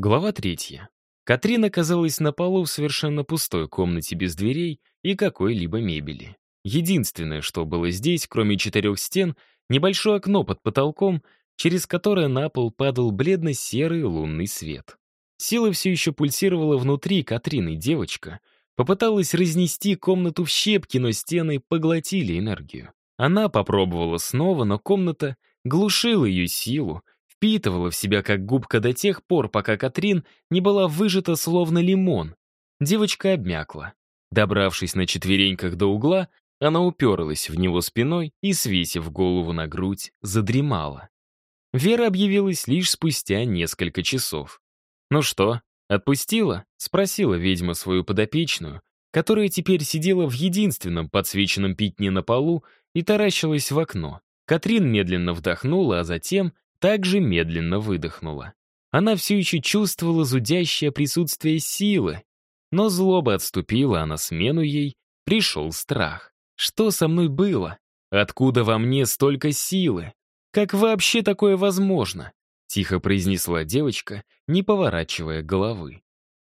Глава третья. Катрин оказалась на полу в совершенно пустой комнате без дверей и какой-либо мебели. Единственное, что было здесь, кроме четырех стен, небольшое окно под потолком, через которое на пол падал бледно-серый лунный свет. Сила все еще пульсировала внутри Катрины, девочка. Попыталась разнести комнату в щепки, но стены поглотили энергию. Она попробовала снова, но комната глушила ее силу, впитывала в себя как губка до тех пор, пока Катрин не была выжата словно лимон. Девочка обмякла. Добравшись на четвереньках до угла, она уперлась в него спиной и, свесив голову на грудь, задремала. Вера объявилась лишь спустя несколько часов. «Ну что, отпустила?» — спросила ведьма свою подопечную, которая теперь сидела в единственном подсвеченном пятне на полу и таращилась в окно. Катрин медленно вдохнула, а затем также медленно выдохнула. Она все еще чувствовала зудящее присутствие силы, но злоба отступила, а на смену ей пришел страх. Что со мной было? Откуда во мне столько силы? Как вообще такое возможно? Тихо произнесла девочка, не поворачивая головы.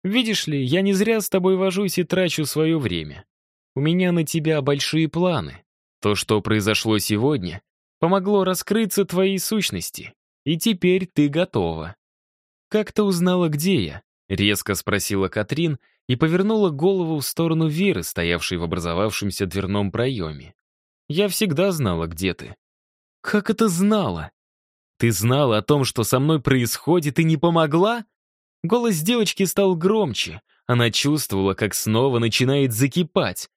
«Видишь ли, я не зря с тобой вожусь и трачу свое время. У меня на тебя большие планы. То, что произошло сегодня, помогло раскрыться твоей сущности, и теперь ты готова». «Как ты узнала, где я?» — резко спросила Катрин и повернула голову в сторону Веры, стоявшей в образовавшемся дверном проеме. «Я всегда знала, где ты». «Как это знала?» «Ты знала о том, что со мной происходит, и не помогла?» Голос девочки стал громче. Она чувствовала, как снова начинает закипать.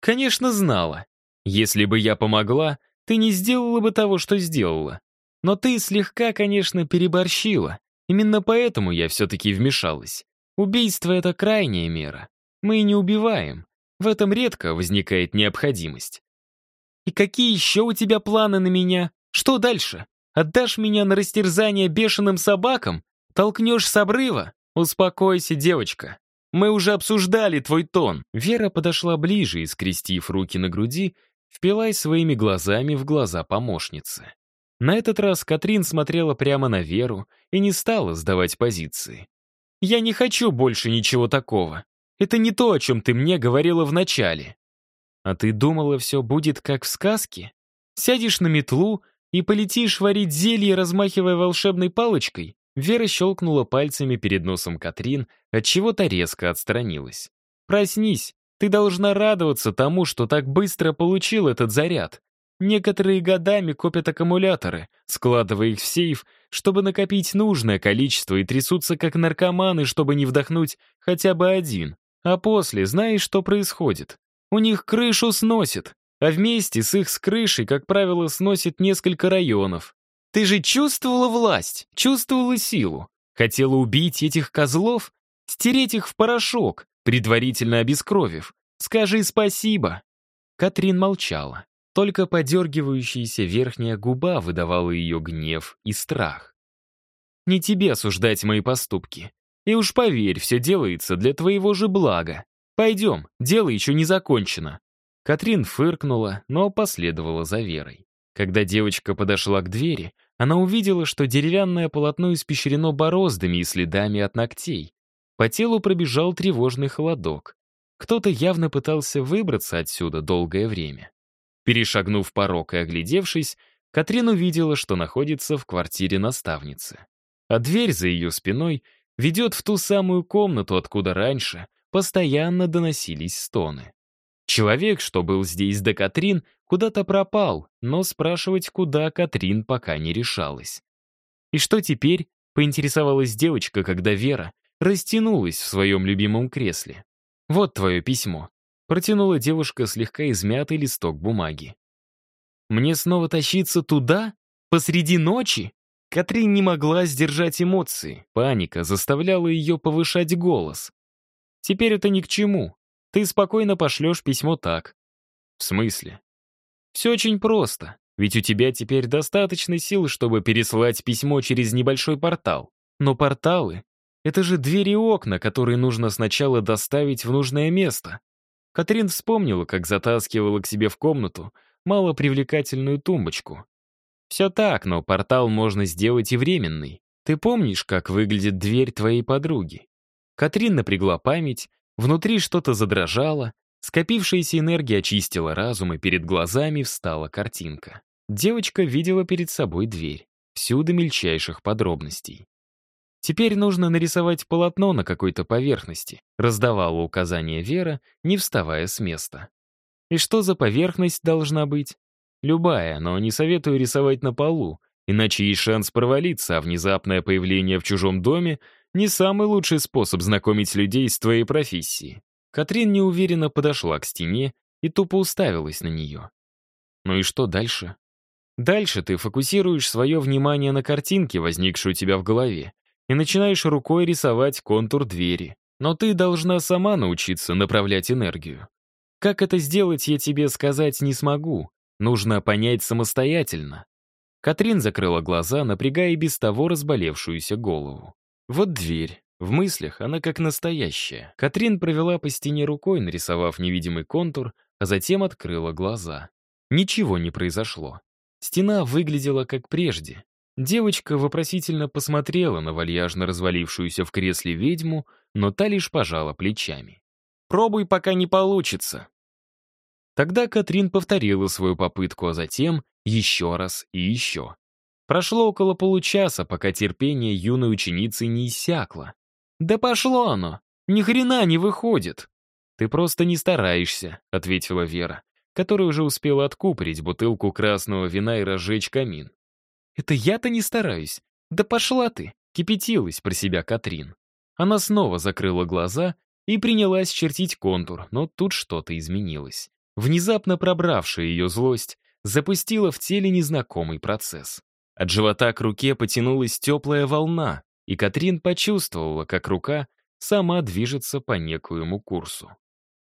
«Конечно, знала. Если бы я помогла, ты не сделала бы того, что сделала. Но ты слегка, конечно, переборщила. Именно поэтому я все-таки вмешалась. Убийство — это крайняя мера. Мы не убиваем. В этом редко возникает необходимость. И какие еще у тебя планы на меня? Что дальше? Отдашь меня на растерзание бешеным собакам? Толкнешь с обрыва? Успокойся, девочка. Мы уже обсуждали твой тон. Вера подошла ближе скрестив руки на груди, впилась своими глазами в глаза помощницы. На этот раз Катрин смотрела прямо на Веру и не стала сдавать позиции. «Я не хочу больше ничего такого. Это не то, о чем ты мне говорила вначале». «А ты думала, все будет как в сказке? Сядешь на метлу и полетишь варить зелье, размахивая волшебной палочкой?» Вера щелкнула пальцами перед носом Катрин, от чего то резко отстранилась. «Проснись, ты должна радоваться тому, что так быстро получил этот заряд. Некоторые годами копят аккумуляторы, складывая их в сейф, чтобы накопить нужное количество и трясутся как наркоманы, чтобы не вдохнуть хотя бы один. А после, знаешь, что происходит? У них крышу сносит, а вместе с их с крышей, как правило, сносит несколько районов. Ты же чувствовала власть, чувствовала силу. Хотела убить этих козлов, стереть их в порошок, предварительно обескровив. Скажи спасибо. Катрин молчала. Только подергивающаяся верхняя губа выдавала ее гнев и страх. «Не тебе осуждать мои поступки. И уж поверь, все делается для твоего же блага. Пойдем, дело еще не закончено». Катрин фыркнула, но последовала за Верой. Когда девочка подошла к двери, она увидела, что деревянное полотно испещрено бороздами и следами от ногтей. По телу пробежал тревожный холодок. Кто-то явно пытался выбраться отсюда долгое время. Перешагнув порог и оглядевшись, Катрин увидела, что находится в квартире наставницы. А дверь за ее спиной ведет в ту самую комнату, откуда раньше постоянно доносились стоны. Человек, что был здесь до Катрин, куда-то пропал, но спрашивать, куда Катрин пока не решалась. «И что теперь?» — поинтересовалась девочка, когда Вера растянулась в своем любимом кресле. «Вот твое письмо. Протянула девушка слегка измятый листок бумаги. «Мне снова тащиться туда? Посреди ночи?» Катрин не могла сдержать эмоции. Паника заставляла ее повышать голос. «Теперь это ни к чему. Ты спокойно пошлешь письмо так». «В смысле?» «Все очень просто. Ведь у тебя теперь достаточно сил, чтобы переслать письмо через небольшой портал. Но порталы — это же двери и окна, которые нужно сначала доставить в нужное место. Катрин вспомнила, как затаскивала к себе в комнату малопривлекательную тумбочку. Все так, но портал можно сделать и временный. Ты помнишь, как выглядит дверь твоей подруги? Катрин напрягла память, внутри что-то задрожало, скопившаяся энергия очистила разум, и перед глазами встала картинка. Девочка видела перед собой дверь, всюду мельчайших подробностей. Теперь нужно нарисовать полотно на какой-то поверхности, раздавала указание Вера, не вставая с места. И что за поверхность должна быть? Любая, но не советую рисовать на полу, иначе есть шанс провалиться, а внезапное появление в чужом доме — не самый лучший способ знакомить людей с твоей профессией. Катрин неуверенно подошла к стене и тупо уставилась на нее. Ну и что дальше? Дальше ты фокусируешь свое внимание на картинке, возникшей у тебя в голове, и начинаешь рукой рисовать контур двери. Но ты должна сама научиться направлять энергию. Как это сделать, я тебе сказать не смогу. Нужно понять самостоятельно. Катрин закрыла глаза, напрягая без того разболевшуюся голову. Вот дверь. В мыслях она как настоящая. Катрин провела по стене рукой, нарисовав невидимый контур, а затем открыла глаза. Ничего не произошло. Стена выглядела как прежде. Девочка вопросительно посмотрела на вальяжно развалившуюся в кресле ведьму, но та лишь пожала плечами. «Пробуй, пока не получится», Тогда Катрин повторила свою попытку, а затем еще раз и еще. Прошло около получаса, пока терпение юной ученицы не иссякло. «Да пошло оно! Ни хрена не выходит!» «Ты просто не стараешься», — ответила Вера, которая уже успела откупорить бутылку красного вина и разжечь камин. «Это я-то не стараюсь. Да пошла ты!» — кипятилась про себя Катрин. Она снова закрыла глаза и принялась чертить контур, но тут что-то изменилось. Внезапно пробравшая ее злость запустила в теле незнакомый процесс. От живота к руке потянулась теплая волна, и Катрин почувствовала, как рука сама движется по некоему курсу.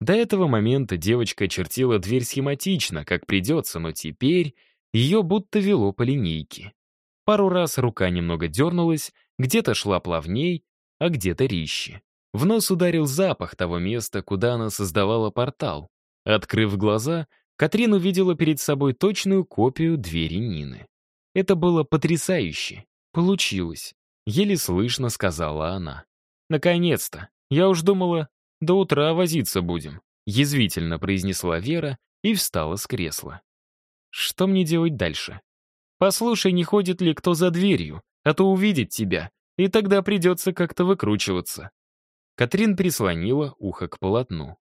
До этого момента девочка чертила дверь схематично, как придется, но теперь ее будто вело по линейке. Пару раз рука немного дернулась, где-то шла плавней, а где-то резче. В нос ударил запах того места, куда она создавала портал. Открыв глаза, Катрин увидела перед собой точную копию двери Нины. Это было потрясающе. Получилось. Еле слышно сказала она. «Наконец-то! Я уж думала, до утра возиться будем», язвительно произнесла Вера и встала с кресла. «Что мне делать дальше? Послушай, не ходит ли кто за дверью, а то увидит тебя, и тогда придется как-то выкручиваться». Катрин прислонила ухо к полотну.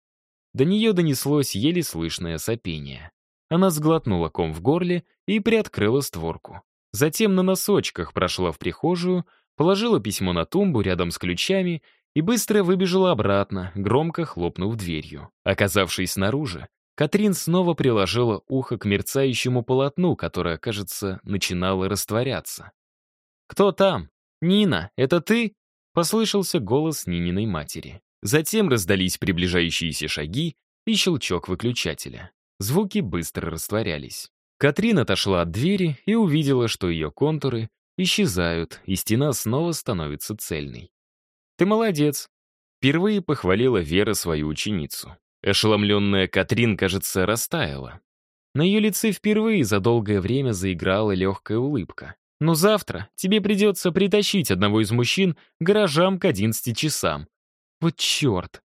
До нее донеслось еле слышное сопение. Она сглотнула ком в горле и приоткрыла створку. Затем на носочках прошла в прихожую, положила письмо на тумбу рядом с ключами и быстро выбежала обратно, громко хлопнув дверью. Оказавшись снаружи, Катрин снова приложила ухо к мерцающему полотну, которое, кажется, начинало растворяться. «Кто там? Нина, это ты?» — послышался голос Нининой матери. Затем раздались приближающиеся шаги и щелчок выключателя. Звуки быстро растворялись. Катрин отошла от двери и увидела, что ее контуры исчезают, и стена снова становится цельной. «Ты молодец!» Впервые похвалила Вера свою ученицу. Ошеломленная Катрин, кажется, растаяла. На ее лице впервые за долгое время заиграла легкая улыбка. «Но завтра тебе придется притащить одного из мужчин гаражам к 11 часам, вот черт!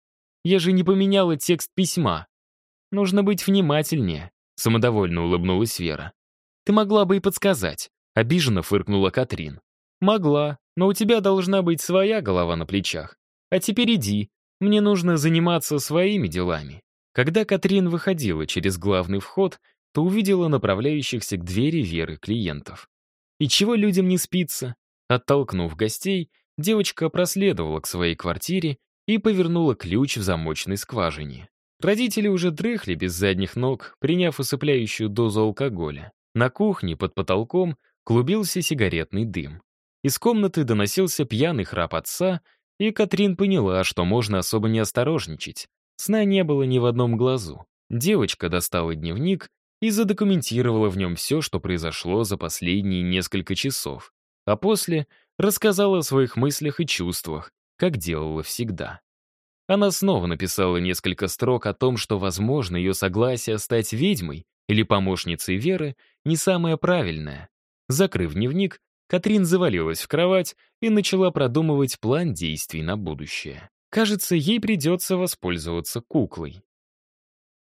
Я же не поменяла текст письма. Нужно быть внимательнее, самодовольно улыбнулась Вера. Ты могла бы и подсказать. Обиженно фыркнула Катрин. Могла, но у тебя должна быть своя голова на плечах. А теперь иди, мне нужно заниматься своими делами. Когда Катрин выходила через главный вход, то увидела направляющихся к двери Веры клиентов. И чего людям не спится? Оттолкнув гостей, девочка проследовала к своей квартире и повернула ключ в замочной скважине. Родители уже дрыхли без задних ног, приняв усыпляющую дозу алкоголя. На кухне под потолком клубился сигаретный дым. Из комнаты доносился пьяный храп отца, и Катрин поняла, что можно особо не осторожничать. Сна не было ни в одном глазу. Девочка достала дневник и задокументировала в нем все, что произошло за последние несколько часов. А после рассказала о своих мыслях и чувствах, как делала всегда. Она снова написала несколько строк о том, что, возможно, ее согласие стать ведьмой или помощницей Веры не самое правильное. Закрыв дневник, Катрин завалилась в кровать и начала продумывать план действий на будущее. Кажется, ей придется воспользоваться куклой.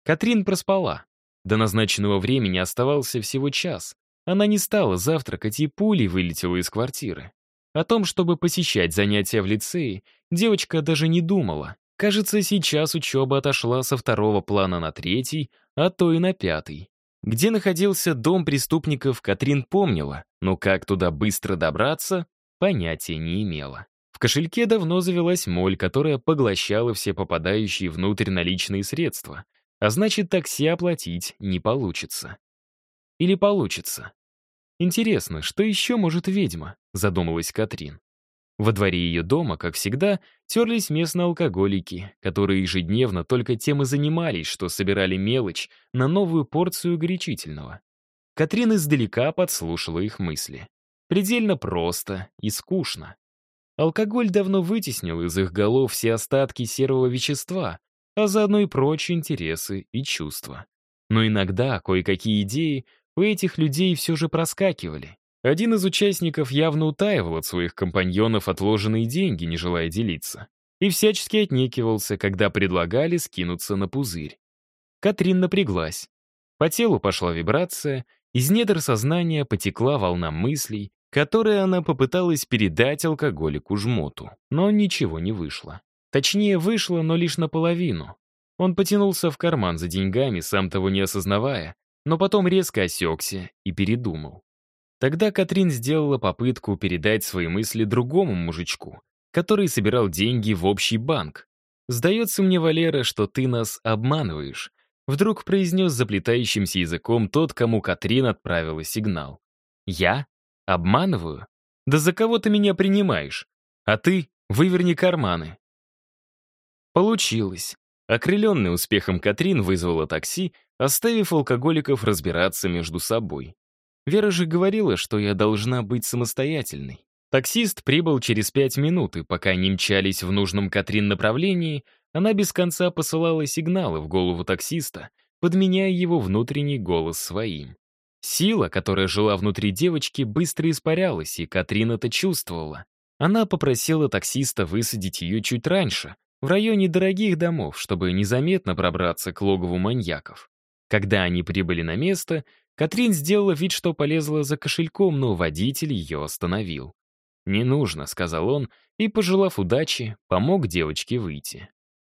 Катрин проспала. До назначенного времени оставался всего час. Она не стала завтракать и пулей вылетела из квартиры. О том, чтобы посещать занятия в лицее, девочка даже не думала. Кажется, сейчас учеба отошла со второго плана на третий, а то и на пятый. Где находился дом преступников, Катрин помнила, но как туда быстро добраться, понятия не имела. В кошельке давно завелась моль, которая поглощала все попадающие внутрь наличные средства, а значит, такси оплатить не получится. Или получится. Интересно, что еще может ведьма, задумалась Катрин. Во дворе ее дома, как всегда, терлись местные алкоголики, которые ежедневно только тем и занимались, что собирали мелочь на новую порцию горячительного. Катрин издалека подслушала их мысли. Предельно просто и скучно. Алкоголь давно вытеснил из их голов все остатки серого вещества, а заодно и прочие интересы и чувства. Но иногда кое-какие идеи у этих людей все же проскакивали. Один из участников явно утаивал от своих компаньонов отложенные деньги, не желая делиться, и всячески отнекивался, когда предлагали скинуться на пузырь. Катрин напряглась. По телу пошла вибрация, из недр сознания потекла волна мыслей, которые она попыталась передать алкоголику-жмоту, но ничего не вышло. Точнее, вышло, но лишь наполовину. Он потянулся в карман за деньгами, сам того не осознавая, но потом резко осекся и передумал. Тогда Катрин сделала попытку передать свои мысли другому мужичку, который собирал деньги в общий банк. «Сдается мне, Валера, что ты нас обманываешь», вдруг произнес заплетающимся языком тот, кому Катрин отправила сигнал. «Я? Обманываю? Да за кого ты меня принимаешь? А ты выверни карманы». Получилось. Окрыленный успехом Катрин вызвала такси, оставив алкоголиков разбираться между собой. Вера же говорила, что я должна быть самостоятельной. Таксист прибыл через пять минут, и пока они мчались в нужном Катрин направлении, она без конца посылала сигналы в голову таксиста, подменяя его внутренний голос своим. Сила, которая жила внутри девочки, быстро испарялась, и Катрин это чувствовала. Она попросила таксиста высадить ее чуть раньше, в районе дорогих домов, чтобы незаметно пробраться к логову маньяков. Когда они прибыли на место, Катрин сделала вид, что полезла за кошельком, но водитель ее остановил. «Не нужно», — сказал он, и, пожелав удачи, помог девочке выйти.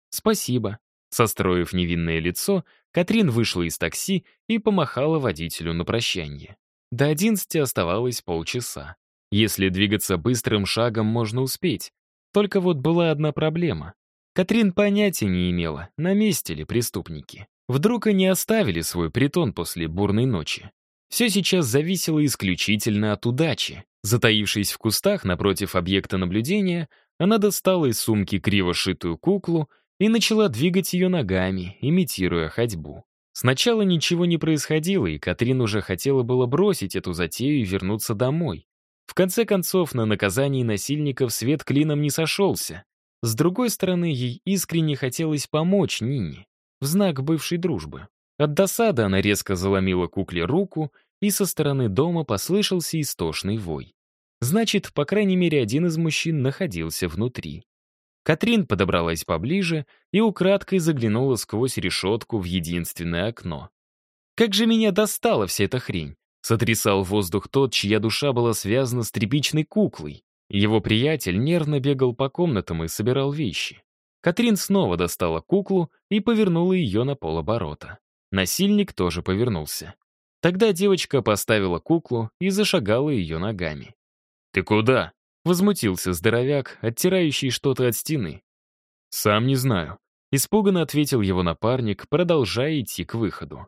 «Спасибо». Состроив невинное лицо, Катрин вышла из такси и помахала водителю на прощание. До одиннадцати оставалось полчаса. Если двигаться быстрым шагом, можно успеть. Только вот была одна проблема. Катрин понятия не имела, на месте ли преступники. Вдруг они оставили свой притон после бурной ночи. Все сейчас зависело исключительно от удачи. Затаившись в кустах напротив объекта наблюдения, она достала из сумки криво шитую куклу и начала двигать ее ногами, имитируя ходьбу. Сначала ничего не происходило, и Катрин уже хотела было бросить эту затею и вернуться домой. В конце концов, на наказании насильников свет клином не сошелся. С другой стороны, ей искренне хотелось помочь Нине в знак бывшей дружбы. От досады она резко заломила кукле руку, и со стороны дома послышался истошный вой. Значит, по крайней мере, один из мужчин находился внутри. Катрин подобралась поближе и украдкой заглянула сквозь решетку в единственное окно. «Как же меня достала вся эта хрень!» Сотрясал воздух тот, чья душа была связана с тряпичной куклой. Его приятель нервно бегал по комнатам и собирал вещи. Катрин снова достала куклу и повернула ее на полоборота. Насильник тоже повернулся. Тогда девочка поставила куклу и зашагала ее ногами. «Ты куда?» — возмутился здоровяк, оттирающий что-то от стены. «Сам не знаю», — испуганно ответил его напарник, продолжая идти к выходу.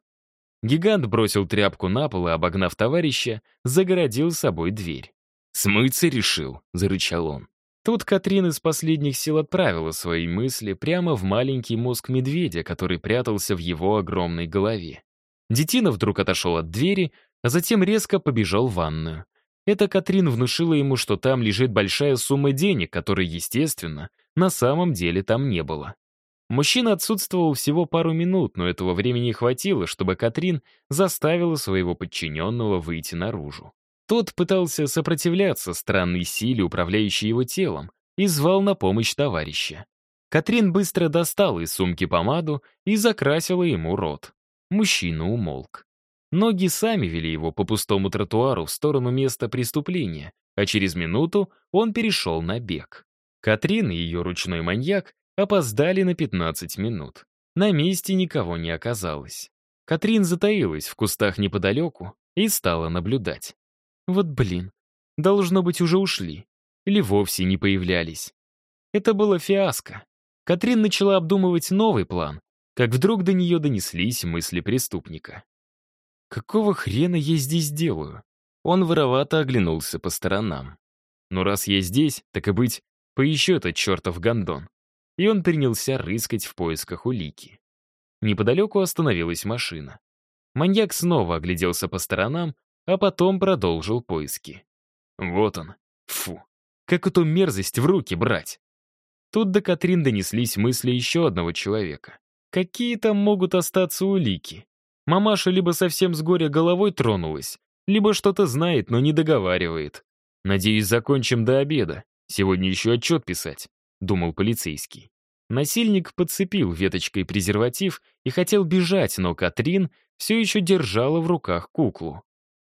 Гигант бросил тряпку на пол и, обогнав товарища, загородил собой дверь. «Смыться решил», — зарычал он. Тут Катрин из последних сил отправила свои мысли прямо в маленький мозг медведя, который прятался в его огромной голове. Детина вдруг отошел от двери, а затем резко побежал в ванную. Это Катрин внушила ему, что там лежит большая сумма денег, которой, естественно, на самом деле там не было. Мужчина отсутствовал всего пару минут, но этого времени хватило, чтобы Катрин заставила своего подчиненного выйти наружу. Тот пытался сопротивляться странной силе, управляющей его телом, и звал на помощь товарища. Катрин быстро достала из сумки помаду и закрасила ему рот. Мужчина умолк. Ноги сами вели его по пустому тротуару в сторону места преступления, а через минуту он перешел на бег. Катрин и ее ручной маньяк опоздали на 15 минут. На месте никого не оказалось. Катрин затаилась в кустах неподалеку и стала наблюдать. Вот блин, должно быть, уже ушли. Или вовсе не появлялись. Это было фиаско. Катрин начала обдумывать новый план, как вдруг до нее донеслись мысли преступника. «Какого хрена я здесь делаю?» Он воровато оглянулся по сторонам. «Ну раз я здесь, так и быть, поищу этот чертов гондон». И он принялся рыскать в поисках улики. Неподалеку остановилась машина. Маньяк снова огляделся по сторонам, а потом продолжил поиски. Вот он. Фу. Как эту мерзость в руки брать? Тут до Катрин донеслись мысли еще одного человека. Какие там могут остаться улики? Мамаша либо совсем с горя головой тронулась, либо что-то знает, но не договаривает. «Надеюсь, закончим до обеда. Сегодня еще отчет писать», — думал полицейский. Насильник подцепил веточкой презерватив и хотел бежать, но Катрин все еще держала в руках куклу.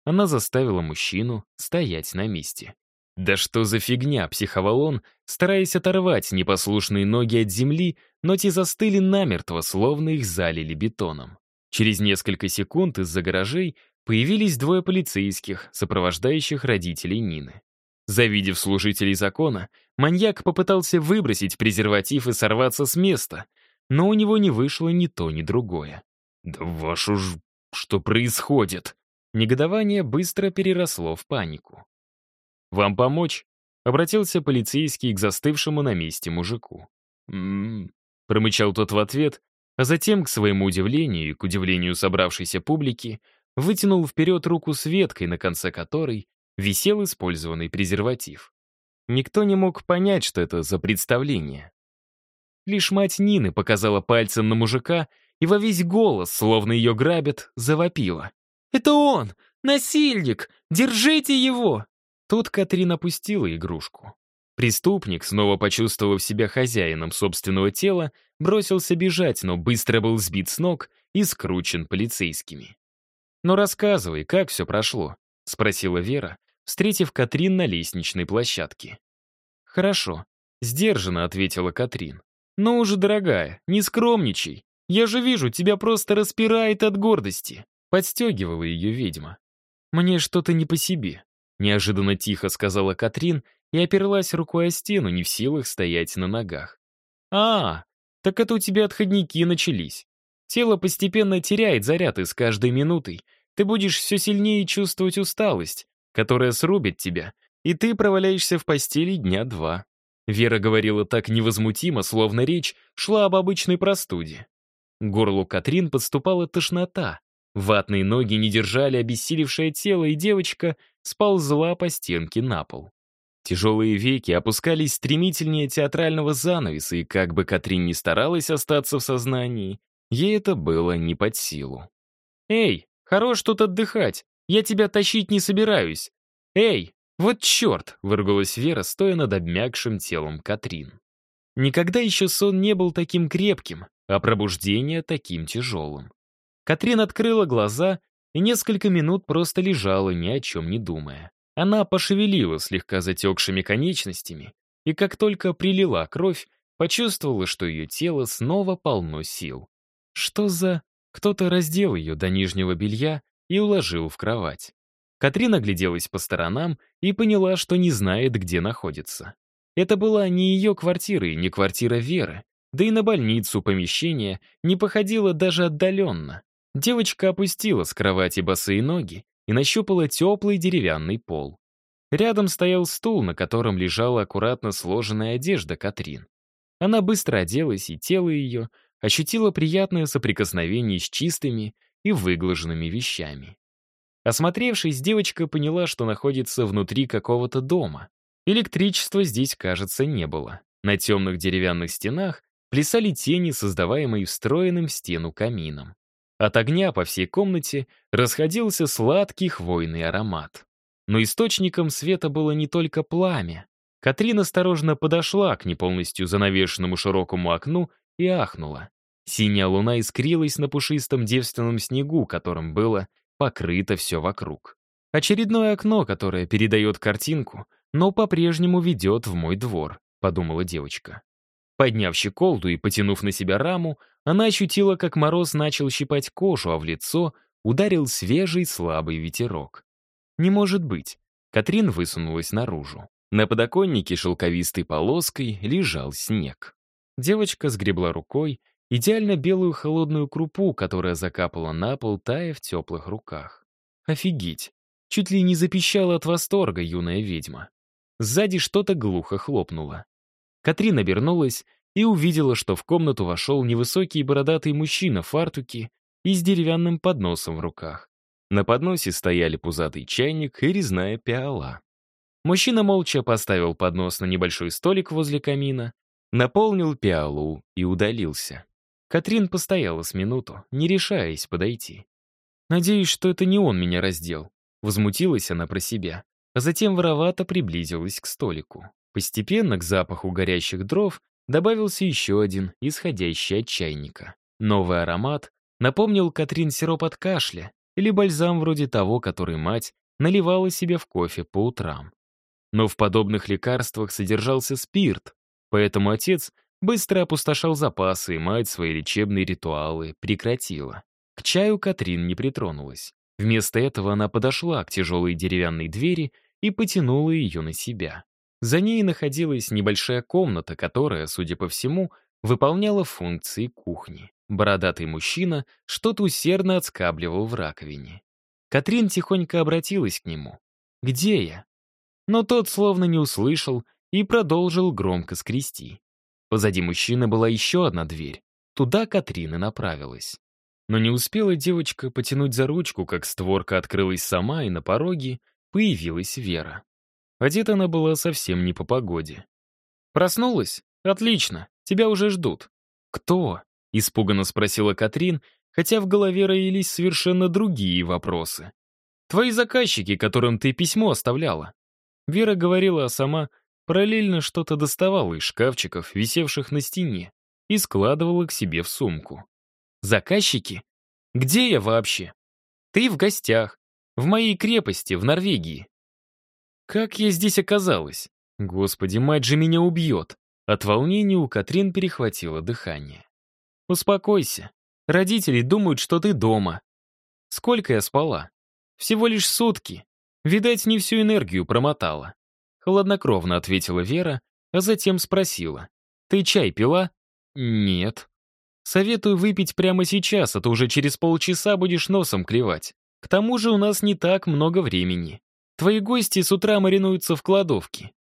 Она заставила мужчину стоять на месте. «Да что за фигня!» — психовал он, стараясь оторвать непослушные ноги от земли, но те застыли намертво, словно их залили бетоном. Через несколько секунд из-за гаражей появились двое полицейских, сопровождающих родителей Нины. Завидев служителей закона, маньяк попытался выбросить презерватив и сорваться с места, но у него не вышло ни то, ни другое. «Да вашу ж... что происходит?» Негодование быстро переросло в панику. «Вам помочь?» — обратился полицейский к застывшему на месте мужику. «М-м-м», промычал тот в ответ, а затем, к своему удивлению и к удивлению собравшейся публики, вытянул вперед руку с веткой, на конце которой висел использованный презерватив. Никто не мог понять, что это за представление. Лишь мать Нины показала пальцем на мужика и во весь голос, словно ее грабят, завопила. «Это он! Насильник! Держите его!» Тут Катрин опустила игрушку. Преступник, снова почувствовав себя хозяином собственного тела, бросился бежать, но быстро был сбит с ног и скручен полицейскими. «Ну рассказывай, как все прошло?» — спросила Вера, встретив Катрин на лестничной площадке. «Хорошо», — сдержанно ответила Катрин. «Ну уже, дорогая, не скромничай. Я же вижу, тебя просто распирает от гордости», — подстегивала ее ведьма. «Мне что-то не по себе», — неожиданно тихо сказала Катрин и оперлась рукой о стену, не в силах стоять на ногах. «А, так это у тебя отходники начались. Тело постепенно теряет заряд, и с каждой минутой ты будешь все сильнее чувствовать усталость, которая срубит тебя, и ты проваляешься в постели дня два. Вера говорила так невозмутимо, словно речь шла об обычной простуде. К горлу Катрин подступала тошнота. Ватные ноги не держали обессилевшее тело, и девочка сползла по стенке на пол. Тяжелые веки опускались стремительнее театрального занавеса, и как бы Катрин не старалась остаться в сознании, ей это было не под силу. «Эй, хорош тут отдыхать! Я тебя тащить не собираюсь. Эй, вот черт!» — выругалась Вера, стоя над обмякшим телом Катрин. Никогда еще сон не был таким крепким, а пробуждение таким тяжелым. Катрин открыла глаза и несколько минут просто лежала, ни о чем не думая. Она пошевелила слегка затекшими конечностями, и как только прилила кровь, почувствовала, что ее тело снова полно сил. Что за... Кто-то раздел ее до нижнего белья и уложил в кровать. Катрин огляделась по сторонам и поняла, что не знает, где находится. Это была не ее квартира и не квартира Веры, да и на больницу помещение не походило даже отдаленно. Девочка опустила с кровати босые ноги и нащупала теплый деревянный пол. Рядом стоял стул, на котором лежала аккуратно сложенная одежда Катрин. Она быстро оделась, и тело ее ощутило приятное соприкосновение с чистыми и выглаженными вещами. Осмотревшись, девочка поняла, что находится внутри какого-то дома. Электричества здесь, кажется, не было. На темных деревянных стенах плясали тени, создаваемые встроенным в стену камином. От огня по всей комнате расходился сладкий хвойный аромат. Но источником света было не только пламя. Катрин осторожно подошла к неполностью занавешенному широкому окну и ахнула. Синяя луна искрилась на пушистом девственном снегу, которым было покрыто все вокруг. Очередное окно, которое передает картинку, но по-прежнему ведет в мой двор, подумала девочка. Подняв щеколду и потянув на себя раму, она ощутила, как мороз начал щипать кожу, а в лицо ударил свежий слабый ветерок. Не может быть. Катрин высунулась наружу. На подоконнике шелковистой полоской лежал снег. Девочка сгребла рукой идеально белую холодную крупу, которая закапала на пол, тая в теплых руках. Офигеть! Чуть ли не запищала от восторга юная ведьма. Сзади что-то глухо хлопнуло. Катрин обернулась и увидела, что в комнату вошел невысокий бородатый мужчина в фартуке и с деревянным подносом в руках. На подносе стояли пузатый чайник и резная пиала. Мужчина молча поставил поднос на небольшой столик возле камина, наполнил пиалу и удалился. Катрин постояла с минуту, не решаясь подойти. «Надеюсь, что это не он меня раздел», — возмутилась она про себя, а затем воровато приблизилась к столику. Постепенно к запаху горящих дров добавился еще один, исходящий от чайника. Новый аромат напомнил Катрин сироп от кашля или бальзам вроде того, который мать наливала себе в кофе по утрам. Но в подобных лекарствах содержался спирт, поэтому отец быстро опустошал запасы, и мать свои лечебные ритуалы прекратила. К чаю Катрин не притронулась. Вместо этого она подошла к тяжелой деревянной двери и потянула ее на себя. За ней находилась небольшая комната, которая, судя по всему, выполняла функции кухни. Бородатый мужчина что-то усердно отскабливал в раковине. Катрин тихонько обратилась к нему. «Где я?» Но тот словно не услышал и продолжил громко скрести. Позади мужчины была еще одна дверь. Туда Катрина направилась. Но не успела девочка потянуть за ручку, как створка открылась сама, и на пороге появилась Вера. Одета она была совсем не по погоде. «Проснулась? Отлично, тебя уже ждут». «Кто?» — испуганно спросила Катрин, хотя в голове роились совершенно другие вопросы. «Твои заказчики, которым ты письмо оставляла». Вера говорила, а сама параллельно что-то доставала из шкафчиков, висевших на стене, и складывала к себе в сумку. «Заказчики? Где я вообще?» «Ты в гостях. В моей крепости, в Норвегии. Как я здесь оказалась? Господи, мать же меня убьет. От волнения у Катрин перехватило дыхание. Успокойся. Родители думают, что ты дома. Сколько я спала? Всего лишь сутки. Видать, не всю энергию промотала. Хладнокровно ответила Вера, а затем спросила. Ты чай пила? Нет. Советую выпить прямо сейчас, а то уже через полчаса будешь носом клевать. К тому же у нас не так много времени. Твои гости с утра маринуются в кладовке.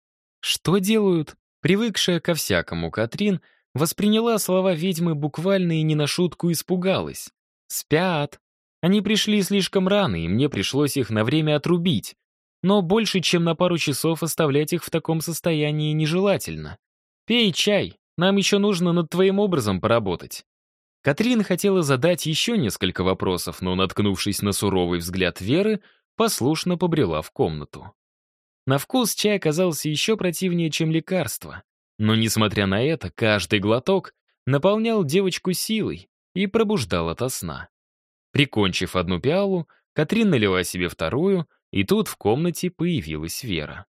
Что делают? Привыкшая ко всякому Катрин восприняла слова ведьмы буквально и не на шутку испугалась. Спят. Они пришли слишком рано, и мне пришлось их на время отрубить. Но больше, чем на пару часов оставлять их в таком состоянии нежелательно. Пей чай, нам еще нужно над твоим образом поработать. Катрин хотела задать еще несколько вопросов, но, наткнувшись на суровый взгляд Веры, послушно побрела в комнату. На вкус чай оказался еще противнее, чем лекарство. Но, несмотря на это, каждый глоток наполнял девочку силой и пробуждал ото сна. Прикончив одну пиалу, Катрин налила себе вторую, и тут в комнате появилась Вера.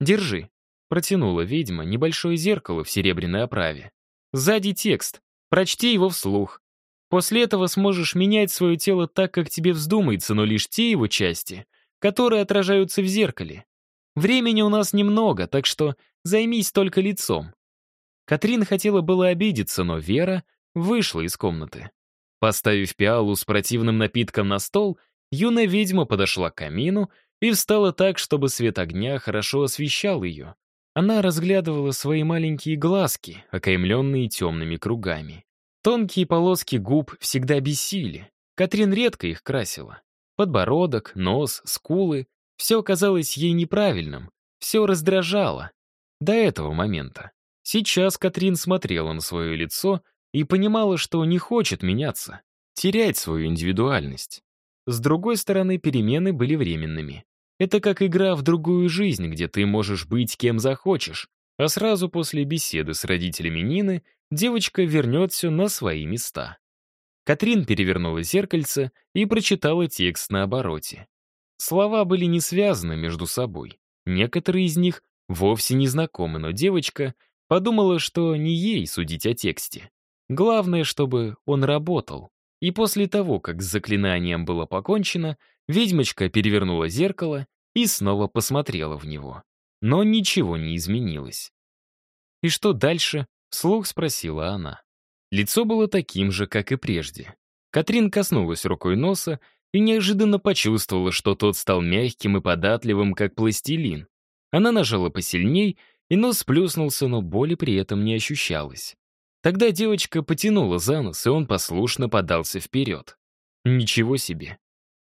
«Держи», — протянула ведьма небольшое зеркало в серебряной оправе. «Сзади текст. Прочти его вслух. После этого сможешь менять свое тело так, как тебе вздумается, но лишь те его части, которые отражаются в зеркале. Времени у нас немного, так что займись только лицом». Катрин хотела было обидеться, но Вера вышла из комнаты. Поставив пиалу с противным напитком на стол, юная ведьма подошла к камину и встала так, чтобы свет огня хорошо освещал ее. Она разглядывала свои маленькие глазки, окаймленные темными кругами. Тонкие полоски губ всегда бесили. Катрин редко их красила. Подбородок, нос, скулы — все казалось ей неправильным, все раздражало. До этого момента. Сейчас Катрин смотрела на свое лицо и понимала, что не хочет меняться, терять свою индивидуальность. С другой стороны, перемены были временными. Это как игра в другую жизнь, где ты можешь быть кем захочешь, а сразу после беседы с родителями Нины девочка вернет все на свои места. Катрин перевернула зеркальце и прочитала текст на обороте. Слова были не связаны между собой. Некоторые из них вовсе не знакомы, но девочка подумала, что не ей судить о тексте. Главное, чтобы он работал. И после того, как с заклинанием было покончено, ведьмочка перевернула зеркало и снова посмотрела в него. Но ничего не изменилось. «И что дальше?» — вслух спросила она. Лицо было таким же, как и прежде. Катрин коснулась рукой носа и неожиданно почувствовала, что тот стал мягким и податливым, как пластилин. Она нажала посильней, и нос плюснулся, но боли при этом не ощущалось. Тогда девочка потянула за нос, и он послушно подался вперед. Ничего себе.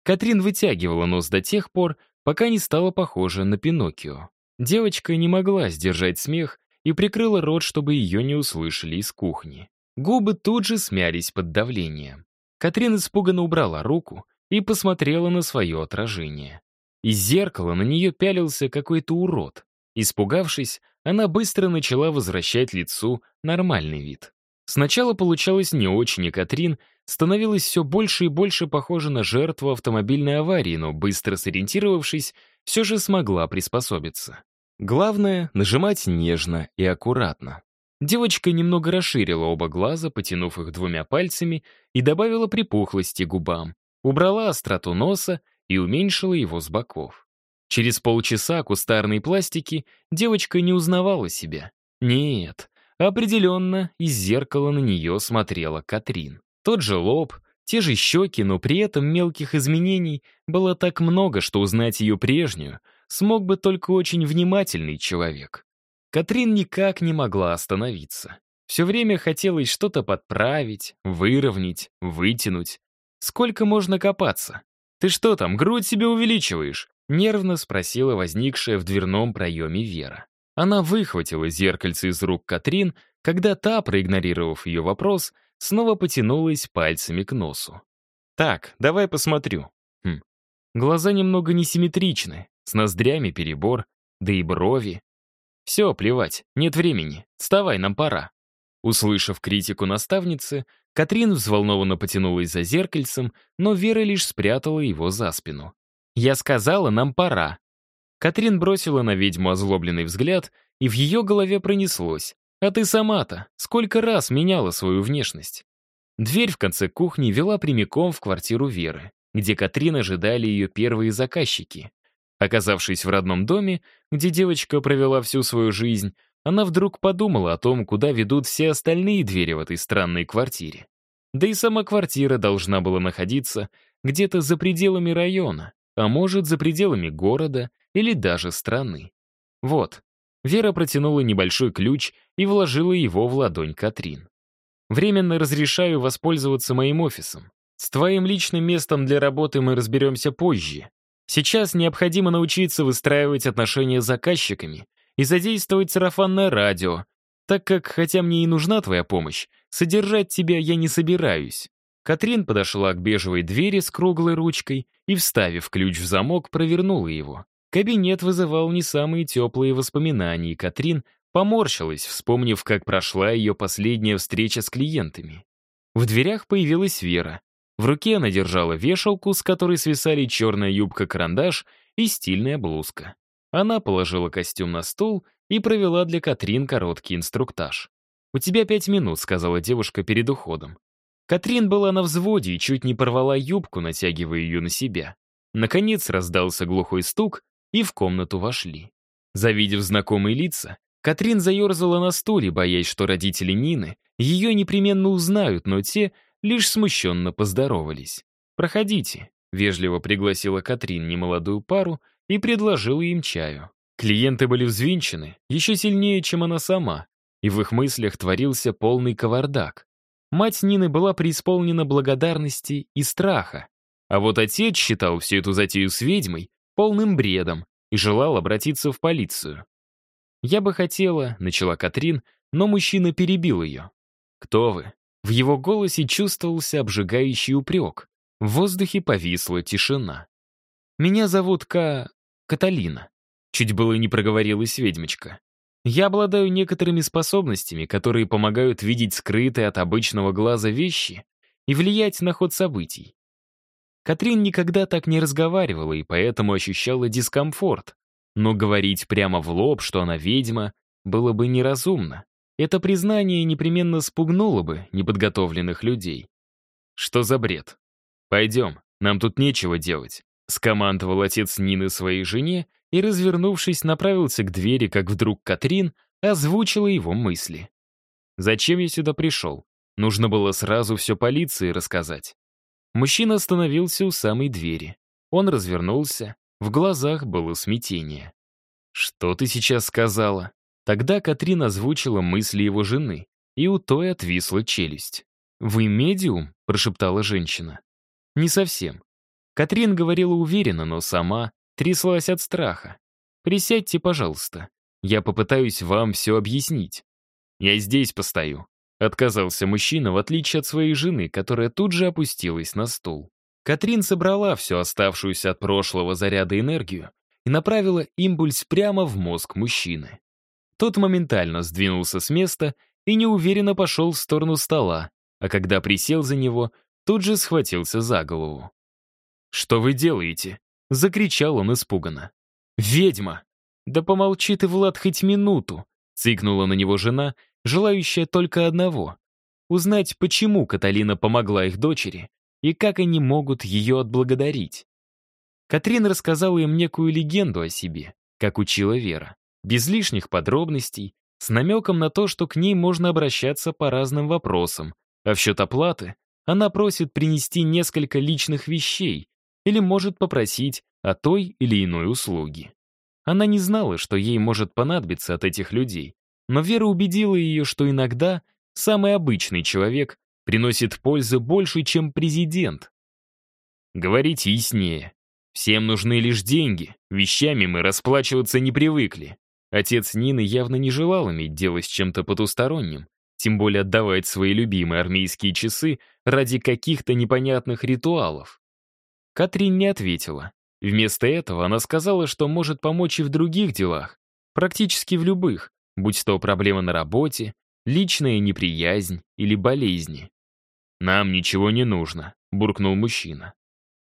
Катрин вытягивала нос до тех пор, пока не стала похожа на Пиноккио. Девочка не могла сдержать смех и прикрыла рот, чтобы ее не услышали из кухни. Губы тут же смялись под давлением. Катрин испуганно убрала руку и посмотрела на свое отражение. Из зеркала на нее пялился какой-то урод. Испугавшись, она быстро начала возвращать лицу нормальный вид. Сначала получалось не очень, и Катрин становилась все больше и больше похожа на жертву автомобильной аварии, но быстро сориентировавшись, все же смогла приспособиться. Главное — нажимать нежно и аккуратно. Девочка немного расширила оба глаза, потянув их двумя пальцами, и добавила припухлости губам, убрала остроту носа и уменьшила его с боков. Через полчаса кустарной пластики девочка не узнавала себя. Нет, определенно из зеркала на нее смотрела Катрин. Тот же лоб, те же щеки, но при этом мелких изменений было так много, что узнать ее прежнюю смог бы только очень внимательный человек. Катрин никак не могла остановиться. Все время хотелось что-то подправить, выровнять, вытянуть. Сколько можно копаться? Ты что там, грудь себе увеличиваешь? Нервно спросила возникшая в дверном проеме Вера. Она выхватила зеркальце из рук Катрин, когда та, проигнорировав ее вопрос, снова потянулась пальцами к носу. «Так, давай посмотрю». Хм. Глаза немного несимметричны, с ноздрями перебор, да и брови. «Все, плевать, нет времени, вставай, нам пора». Услышав критику наставницы, Катрин взволнованно потянулась за зеркальцем, но Вера лишь спрятала его за спину. «Я сказала, нам пора». Катрин бросила на ведьму озлобленный взгляд, и в ее голове пронеслось. «А ты сама-то сколько раз меняла свою внешность?» Дверь в конце кухни вела прямиком в квартиру Веры, где Катрин ожидали ее первые заказчики. Оказавшись в родном доме, где девочка провела всю свою жизнь, она вдруг подумала о том, куда ведут все остальные двери в этой странной квартире. Да и сама квартира должна была находиться где-то за пределами района, а может, за пределами города или даже страны. Вот, Вера протянула небольшой ключ и вложила его в ладонь Катрин. «Временно разрешаю воспользоваться моим офисом. С твоим личным местом для работы мы разберемся позже. Сейчас необходимо научиться выстраивать отношения с заказчиками и задействовать сарафанное радио, так как, хотя мне и нужна твоя помощь, содержать тебя я не собираюсь. Катрин подошла к бежевой двери с круглой ручкой и, вставив ключ в замок, провернула его. Кабинет вызывал не самые теплые воспоминания, и Катрин поморщилась, вспомнив, как прошла ее последняя встреча с клиентами. В дверях появилась Вера. В руке она держала вешалку, с которой свисали черная юбка-карандаш и стильная блузка. Она положила костюм на стол и провела для Катрин короткий инструктаж. «У тебя пять минут», — сказала девушка перед уходом. Катрин была на взводе и чуть не порвала юбку, натягивая ее на себя. Наконец раздался глухой стук, и в комнату вошли. Завидев знакомые лица, Катрин заерзала на стуле, боясь, что родители Нины ее непременно узнают, но те лишь смущенно поздоровались. «Проходите», — вежливо пригласила Катрин немолодую пару и предложила им чаю. Клиенты были взвинчены, еще сильнее, чем она сама, и в их мыслях творился полный кавардак. Мать Нины была преисполнена благодарности и страха. А вот отец считал всю эту затею с ведьмой полным бредом и желал обратиться в полицию. «Я бы хотела», — начала Катрин, но мужчина перебил ее. «Кто вы?» В его голосе чувствовался обжигающий упрек. В воздухе повисла тишина. «Меня зовут Ка... Каталина. Чуть было не проговорилась ведьмочка. Я обладаю некоторыми способностями, которые помогают видеть скрытые от обычного глаза вещи и влиять на ход событий. Катрин никогда так не разговаривала и поэтому ощущала дискомфорт. Но говорить прямо в лоб, что она ведьма, было бы неразумно. Это признание непременно спугнуло бы неподготовленных людей. Что за бред? Пойдем, нам тут нечего делать. Скомандовал отец Нины своей жене и, развернувшись, направился к двери, как вдруг Катрин озвучила его мысли. «Зачем я сюда пришел? Нужно было сразу все полиции рассказать». Мужчина остановился у самой двери. Он развернулся, в глазах было смятение. «Что ты сейчас сказала?» Тогда Катрин озвучила мысли его жены, и у той отвисла челюсть. «Вы медиум?» — прошептала женщина. «Не совсем. Катрин говорила уверенно, но сама тряслась от страха. «Присядьте, пожалуйста. Я попытаюсь вам все объяснить. Я здесь постою», — отказался мужчина, в отличие от своей жены, которая тут же опустилась на стул. Катрин собрала всю оставшуюся от прошлого заряда энергию и направила импульс прямо в мозг мужчины. Тот моментально сдвинулся с места и неуверенно пошел в сторону стола, а когда присел за него, тут же схватился за голову. «Что вы делаете?» — закричал он испуганно. «Ведьма!» «Да помолчи ты, Влад, хоть минуту!» — цикнула на него жена, желающая только одного — узнать, почему Каталина помогла их дочери и как они могут ее отблагодарить. Катрин рассказала им некую легенду о себе, как учила Вера, без лишних подробностей, с намеком на то, что к ней можно обращаться по разным вопросам, а в счет оплаты она просит принести несколько личных вещей, или может попросить о той или иной услуге. Она не знала, что ей может понадобиться от этих людей, но Вера убедила ее, что иногда самый обычный человек приносит пользы больше, чем президент. Говорите яснее. Всем нужны лишь деньги, вещами мы расплачиваться не привыкли. Отец Нины явно не желал иметь дело с чем-то потусторонним, тем более отдавать свои любимые армейские часы ради каких-то непонятных ритуалов. Катрин не ответила. Вместо этого она сказала, что может помочь и в других делах, практически в любых, будь то проблема на работе, личная неприязнь или болезни. «Нам ничего не нужно», — буркнул мужчина.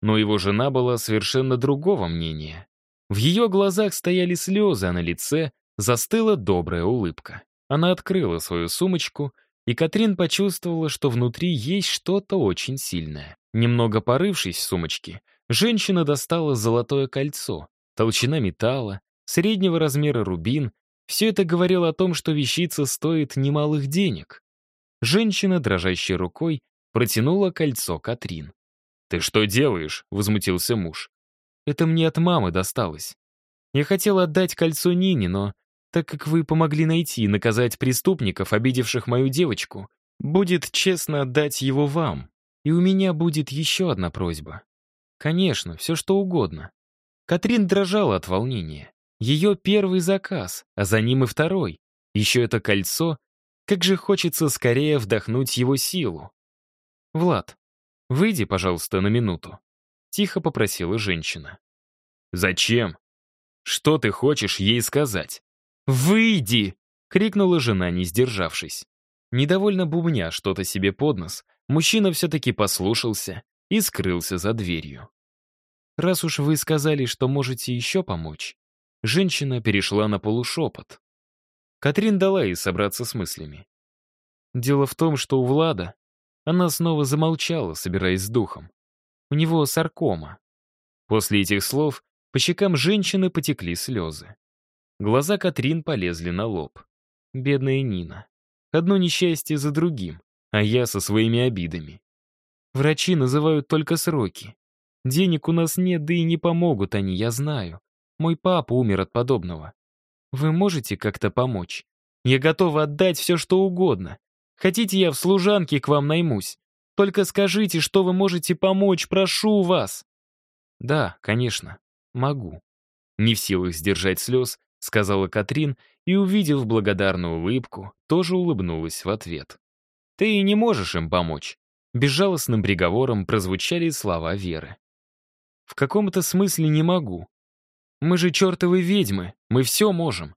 Но его жена была совершенно другого мнения. В ее глазах стояли слезы, а на лице застыла добрая улыбка. Она открыла свою сумочку, и Катрин почувствовала, что внутри есть что-то очень сильное. Немного порывшись в сумочке, женщина достала золотое кольцо, толщина металла, среднего размера рубин. Все это говорило о том, что вещица стоит немалых денег. Женщина, дрожащей рукой, протянула кольцо Катрин. «Ты что делаешь?» — возмутился муж. «Это мне от мамы досталось. Я хотела отдать кольцо Нине, но так как вы помогли найти и наказать преступников, обидевших мою девочку, будет честно отдать его вам. И у меня будет еще одна просьба. Конечно, все что угодно. Катрин дрожала от волнения. Ее первый заказ, а за ним и второй. Еще это кольцо. Как же хочется скорее вдохнуть его силу. «Влад, выйди, пожалуйста, на минуту», — тихо попросила женщина. «Зачем? Что ты хочешь ей сказать?» «Выйди!» — крикнула жена, не сдержавшись. Недовольно бубня что-то себе под нос, Мужчина все-таки послушался и скрылся за дверью. «Раз уж вы сказали, что можете еще помочь», женщина перешла на полушепот. Катрин дала ей собраться с мыслями. Дело в том, что у Влада она снова замолчала, собираясь с духом. У него саркома. После этих слов по щекам женщины потекли слезы. Глаза Катрин полезли на лоб. Бедная Нина. Одно несчастье за другим а я со своими обидами. Врачи называют только сроки. Денег у нас нет, да и не помогут они, я знаю. Мой папа умер от подобного. Вы можете как-то помочь? Я готова отдать все, что угодно. Хотите, я в служанке к вам наймусь? Только скажите, что вы можете помочь, прошу вас. Да, конечно, могу. Не в силах сдержать слез, сказала Катрин и, увидев благодарную улыбку, тоже улыбнулась в ответ. Ты и не можешь им помочь. Безжалостным приговором прозвучали слова Веры. В каком-то смысле не могу. Мы же чертовы ведьмы, мы все можем.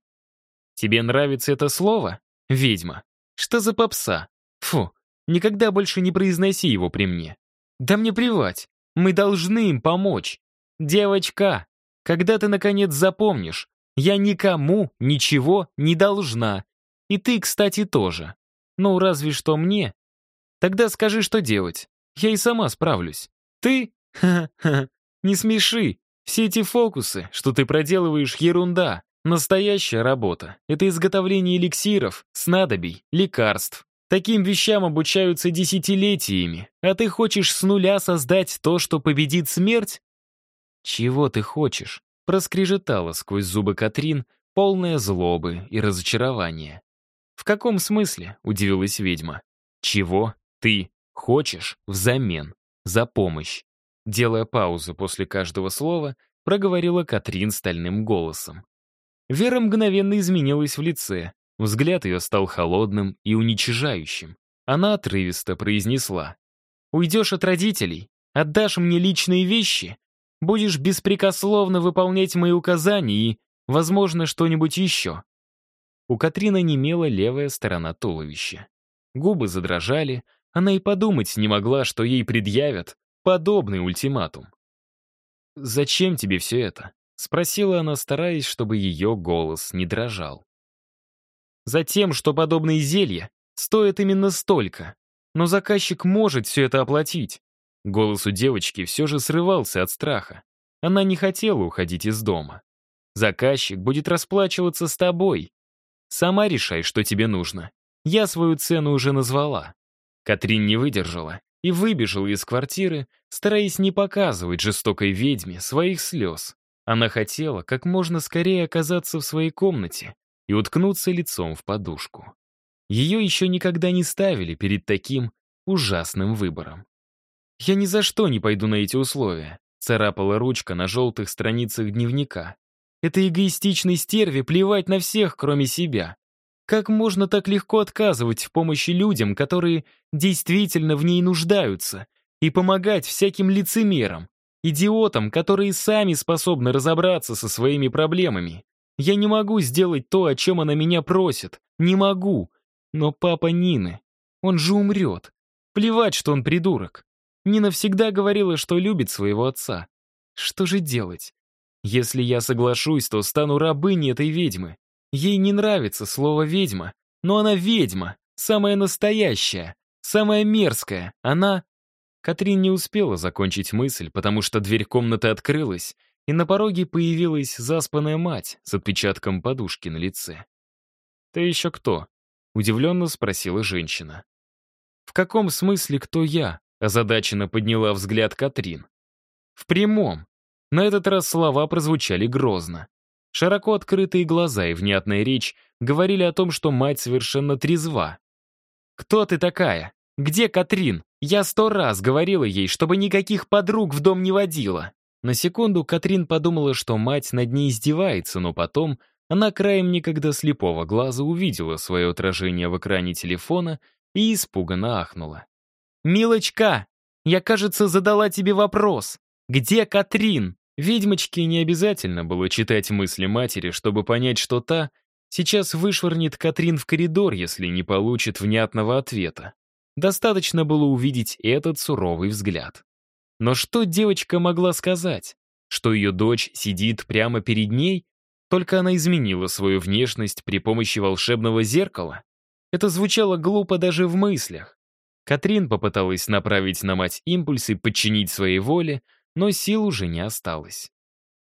Тебе нравится это слово? Ведьма. Что за попса? Фу, никогда больше не произноси его при мне. Да мне плевать, мы должны им помочь. Девочка, когда ты наконец запомнишь, я никому ничего не должна. И ты, кстати, тоже. Ну, разве что мне. Тогда скажи, что делать. Я и сама справлюсь. Ты? Ха-ха, не смеши. Все эти фокусы, что ты проделываешь, ерунда. Настоящая работа — это изготовление эликсиров, снадобий, лекарств. Таким вещам обучаются десятилетиями, а ты хочешь с нуля создать то, что победит смерть? «Чего ты хочешь?» — проскрежетала сквозь зубы Катрин, полная злобы и разочарования. «В каком смысле?» — удивилась ведьма. «Чего ты хочешь взамен? За помощь?» Делая паузу после каждого слова, проговорила Катрин стальным голосом. Вера мгновенно изменилась в лице. Взгляд ее стал холодным и уничижающим. Она отрывисто произнесла. «Уйдешь от родителей? Отдашь мне личные вещи? Будешь беспрекословно выполнять мои указания и, возможно, что-нибудь еще?» У Катрины немела левая сторона туловища. Губы задрожали, она и подумать не могла, что ей предъявят подобный ультиматум. «Зачем тебе все это?» — спросила она, стараясь, чтобы ее голос не дрожал. «Затем, что подобные зелья стоят именно столько, но заказчик может все это оплатить». Голос у девочки все же срывался от страха. Она не хотела уходить из дома. «Заказчик будет расплачиваться с тобой. Сама решай, что тебе нужно. Я свою цену уже назвала». Катрин не выдержала и выбежала из квартиры, стараясь не показывать жестокой ведьме своих слез. Она хотела как можно скорее оказаться в своей комнате и уткнуться лицом в подушку. Ее еще никогда не ставили перед таким ужасным выбором. «Я ни за что не пойду на эти условия», царапала ручка на желтых страницах дневника. «Это эгоистичной стерве плевать на всех, кроме себя. Как можно так легко отказывать в помощи людям, которые действительно в ней нуждаются, и помогать всяким лицемерам, идиотам, которые сами способны разобраться со своими проблемами? Я не могу сделать то, о чем она меня просит. Не могу. Но папа Нины, он же умрет. Плевать, что он придурок. Нина всегда говорила, что любит своего отца. Что же делать? Если я соглашусь, то стану рабыней этой ведьмы. Ей не нравится слово «ведьма», но она ведьма, самая настоящая, самая мерзкая. Она... Катрин не успела закончить мысль, потому что дверь комнаты открылась, и на пороге появилась заспанная мать с отпечатком подушки на лице. «Ты еще кто?» — удивленно спросила женщина. «В каком смысле кто я?» — озадаченно подняла взгляд Катрин. «В прямом». На этот раз слова прозвучали грозно. Широко открытые глаза и внятная речь говорили о том, что мать совершенно трезва. «Кто ты такая? Где Катрин? Я сто раз говорила ей, чтобы никаких подруг в дом не водила». На секунду Катрин подумала, что мать над ней издевается, но потом она краем никогда слепого глаза увидела свое отражение в экране телефона и испуганно ахнула. «Милочка, я, кажется, задала тебе вопрос. Где Катрин?» Ведьмочке не обязательно было читать мысли матери, чтобы понять, что та сейчас вышвырнет Катрин в коридор, если не получит внятного ответа. Достаточно было увидеть этот суровый взгляд. Но что девочка могла сказать? Что ее дочь сидит прямо перед ней? Только она изменила свою внешность при помощи волшебного зеркала? Это звучало глупо даже в мыслях. Катрин попыталась направить на мать импульсы, подчинить своей воле, но сил уже не осталось.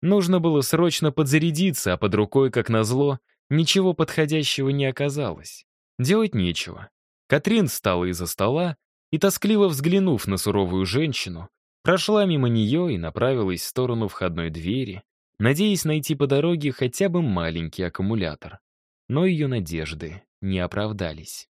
Нужно было срочно подзарядиться, а под рукой, как назло, ничего подходящего не оказалось. Делать нечего. Катрин встала из-за стола и, тоскливо взглянув на суровую женщину, прошла мимо нее и направилась в сторону входной двери, надеясь найти по дороге хотя бы маленький аккумулятор. Но ее надежды не оправдались.